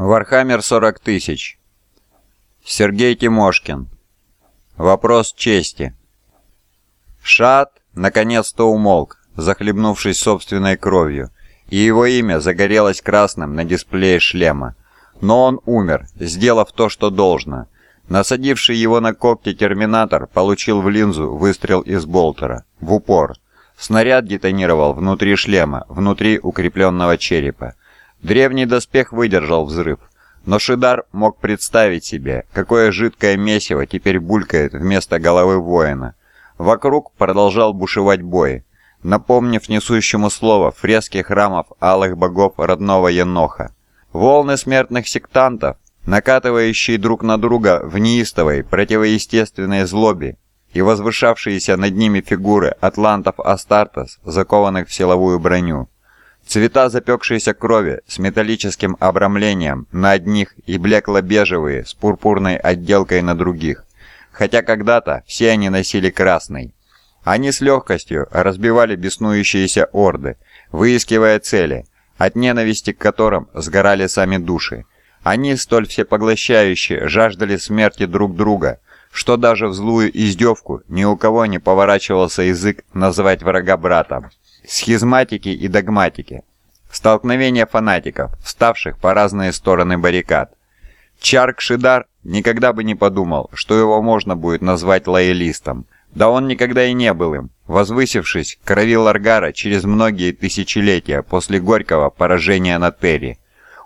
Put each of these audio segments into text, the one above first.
Warhammer 40 тысяч. Сергей Тимошкин. Вопрос чести. Шат наконец-то умолк, захлебнувшись собственной кровью, и его имя загорелось красным на дисплее шлема. Но он умер, сделав то, что должно. Насадивший его на когти терминатор получил в линзу выстрел из болтера, в упор. Снаряд детонировал внутри шлема, внутри укрепленного черепа. Древний доспех выдержал взрыв, но Шидар мог представить себе, какое жидкое месиво теперь булькает вместо головы воина. Вокруг продолжал бушевать бой, напомнив несущему слово фрески храмов алых богов родного Еноха. Волны смертных сектантов, накатывающие друг на друга в неистовой, противоестественной злобе, и возвышавшиеся над ними фигуры атлантов Астартес, закованных в силовую броню. Цвета запекшейся крови с металлическим обрамлением на одних и блекло-бежевые с пурпурной отделкой на других, хотя когда-то все они носили красный. Они с легкостью разбивали беснующиеся орды, выискивая цели, от ненависти к которым сгорали сами души. Они, столь всепоглощающие, жаждали смерти друг друга, что даже в злую издевку ни у кого не поворачивался язык назвать врага братом схизматики и догматики, столкновение фанатиков, вставших по разные стороны баррикад. Чарк Шидар никогда бы не подумал, что его можно будет назвать лоялистом. Да он никогда и не был им, возвысившись крови Ларгара через многие тысячелетия после горького поражения на Терри.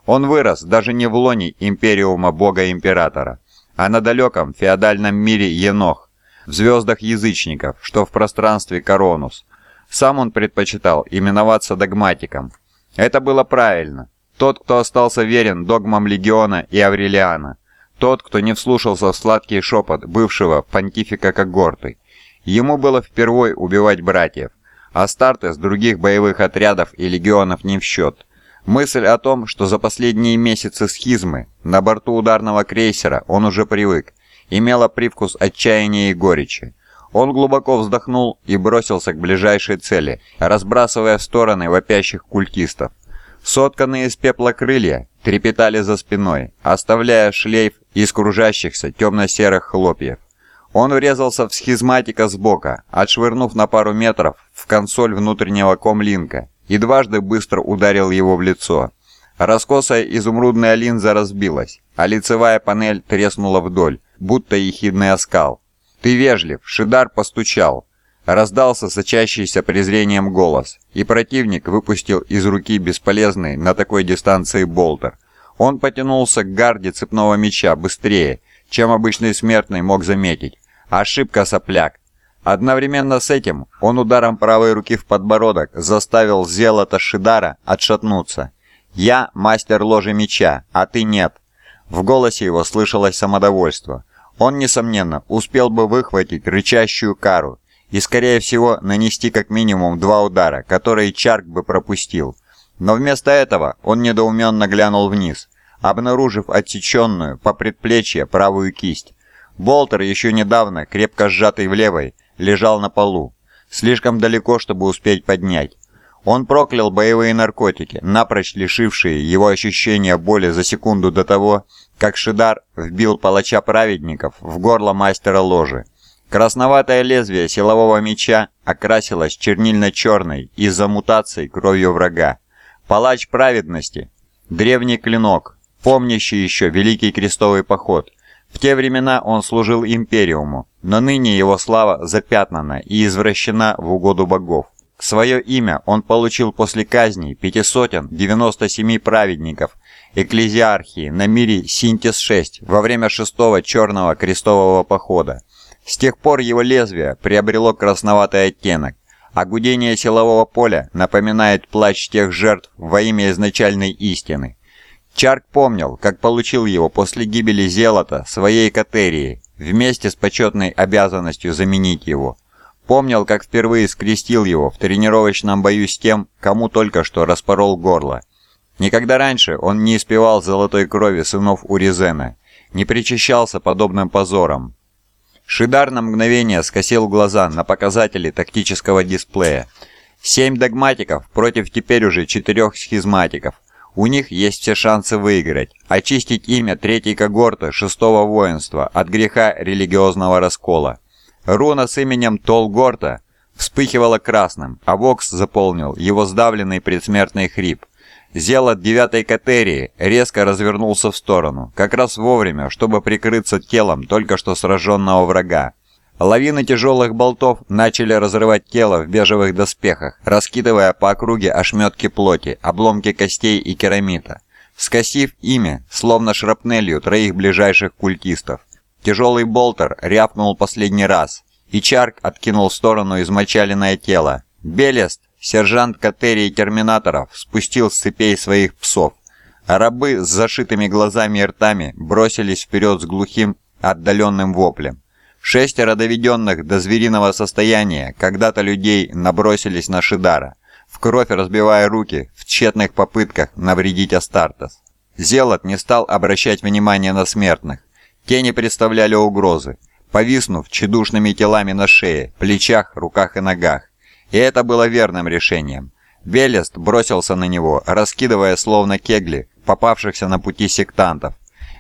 Он вырос даже не в лоне Империума Бога-Императора, а на далеком феодальном мире Енох, в звездах язычников, что в пространстве Коронус, сам он предпочитал именоваться догматиком. Это было правильно. Тот, кто остался верен догмам Легиона и Аврелиана. Тот, кто не вслушался в сладкий шепот бывшего понтифика Когорты. Ему было впервой убивать братьев, а старты с других боевых отрядов и легионов не в счет. Мысль о том, что за последние месяцы схизмы на борту ударного крейсера он уже привык, имела привкус отчаяния и горечи. Он глубоко вздохнул и бросился к ближайшей цели, разбрасывая в стороны вопящих культистов. Сотканные из пепла крылья трепетали за спиной, оставляя шлейф из кружащихся темно-серых хлопьев. Он врезался в схизматика сбока, отшвырнув на пару метров в консоль внутреннего комлинка, и дважды быстро ударил его в лицо. Раскосая изумрудная линза разбилась, а лицевая панель треснула вдоль, будто ехидный оскал. «Ты вежлив!» Шидар постучал. Раздался сочащийся презрением голос, и противник выпустил из руки бесполезный на такой дистанции болтер. Он потянулся к гарде цепного меча быстрее, чем обычный смертный мог заметить. Ошибка сопляк. Одновременно с этим он ударом правой руки в подбородок заставил Зелота Шидара отшатнуться. «Я мастер ложи меча, а ты нет». В голосе его слышалось самодовольство. Он, несомненно, успел бы выхватить рычащую кару и, скорее всего, нанести как минимум два удара, которые Чарк бы пропустил. Но вместо этого он недоуменно глянул вниз, обнаружив отсеченную по предплечье правую кисть. Болтер, еще недавно, крепко сжатый в левой, лежал на полу, слишком далеко, чтобы успеть поднять. Он проклял боевые наркотики, напрочь лишившие его ощущения боли за секунду до того, как Шидар вбил палача праведников в горло мастера ложи. Красноватое лезвие силового меча окрасилось чернильно-черной из-за мутаций кровью врага. Палач праведности – древний клинок, помнящий еще Великий Крестовый Поход. В те времена он служил Империуму, но ныне его слава запятнана и извращена в угоду богов. Свое имя он получил после казни пятисотен 97 праведников экклезиархии на мире Синтез-6 во время шестого черного крестового похода. С тех пор его лезвие приобрело красноватый оттенок, а гудение силового поля напоминает плач тех жертв во имя изначальной истины. Чарк помнил, как получил его после гибели Зелота своей катерии, вместе с почетной обязанностью заменить его. Помнил, как впервые скрестил его в тренировочном бою с тем, кому только что распорол горло. Никогда раньше он не испевал золотой крови сынов Уризена, не причащался подобным позором. Шидар на мгновение скосил глаза на показатели тактического дисплея. Семь догматиков против теперь уже четырех схизматиков. У них есть все шансы выиграть, очистить имя третьей когорты шестого воинства от греха религиозного раскола. Руна с именем Толгорта вспыхивала красным, а Вокс заполнил его сдавленный предсмертный хрип. Зелот девятой катерии резко развернулся в сторону, как раз вовремя, чтобы прикрыться телом только что сраженного врага. Лавины тяжелых болтов начали разрывать тело в бежевых доспехах, раскидывая по округе ошметки плоти, обломки костей и керамита, скосив ими, словно шрапнелью, троих ближайших культистов. Тяжелый болтер рявкнул последний раз, и Чарк откинул в сторону измочаленное тело. «Белест!» Сержант катерии терминаторов спустил с цепей своих псов, а рабы с зашитыми глазами и ртами бросились вперед с глухим, отдаленным воплем. Шестеро доведенных до звериного состояния когда-то людей набросились на Шидара, в кровь разбивая руки в тщетных попытках навредить Астартес. Зелот не стал обращать внимания на смертных. Те не представляли угрозы, повиснув чедушными телами на шее, плечах, руках и ногах. И это было верным решением. Белест бросился на него, раскидывая словно кегли попавшихся на пути сектантов.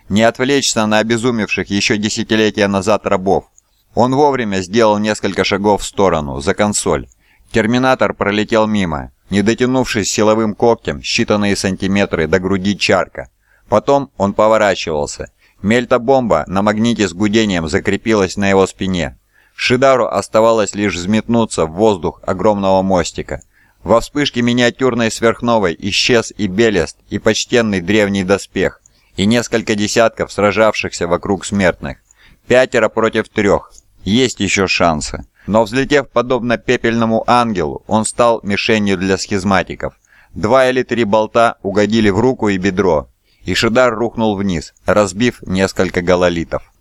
Не отвлечься на обезумевших еще десятилетия назад рабов, он вовремя сделал несколько шагов в сторону, за консоль. Терминатор пролетел мимо, не дотянувшись силовым когтем считанные сантиметры до груди чарка. Потом он поворачивался. Мельта-бомба на магните с гудением закрепилась на его спине. Шидару оставалось лишь взметнуться в воздух огромного мостика. Во вспышке миниатюрной сверхновой исчез и Белест, и почтенный древний доспех, и несколько десятков сражавшихся вокруг смертных. Пятеро против трех. Есть еще шансы. Но взлетев подобно пепельному ангелу, он стал мишенью для схизматиков. Два или три болта угодили в руку и бедро, и Шидар рухнул вниз, разбив несколько гололитов.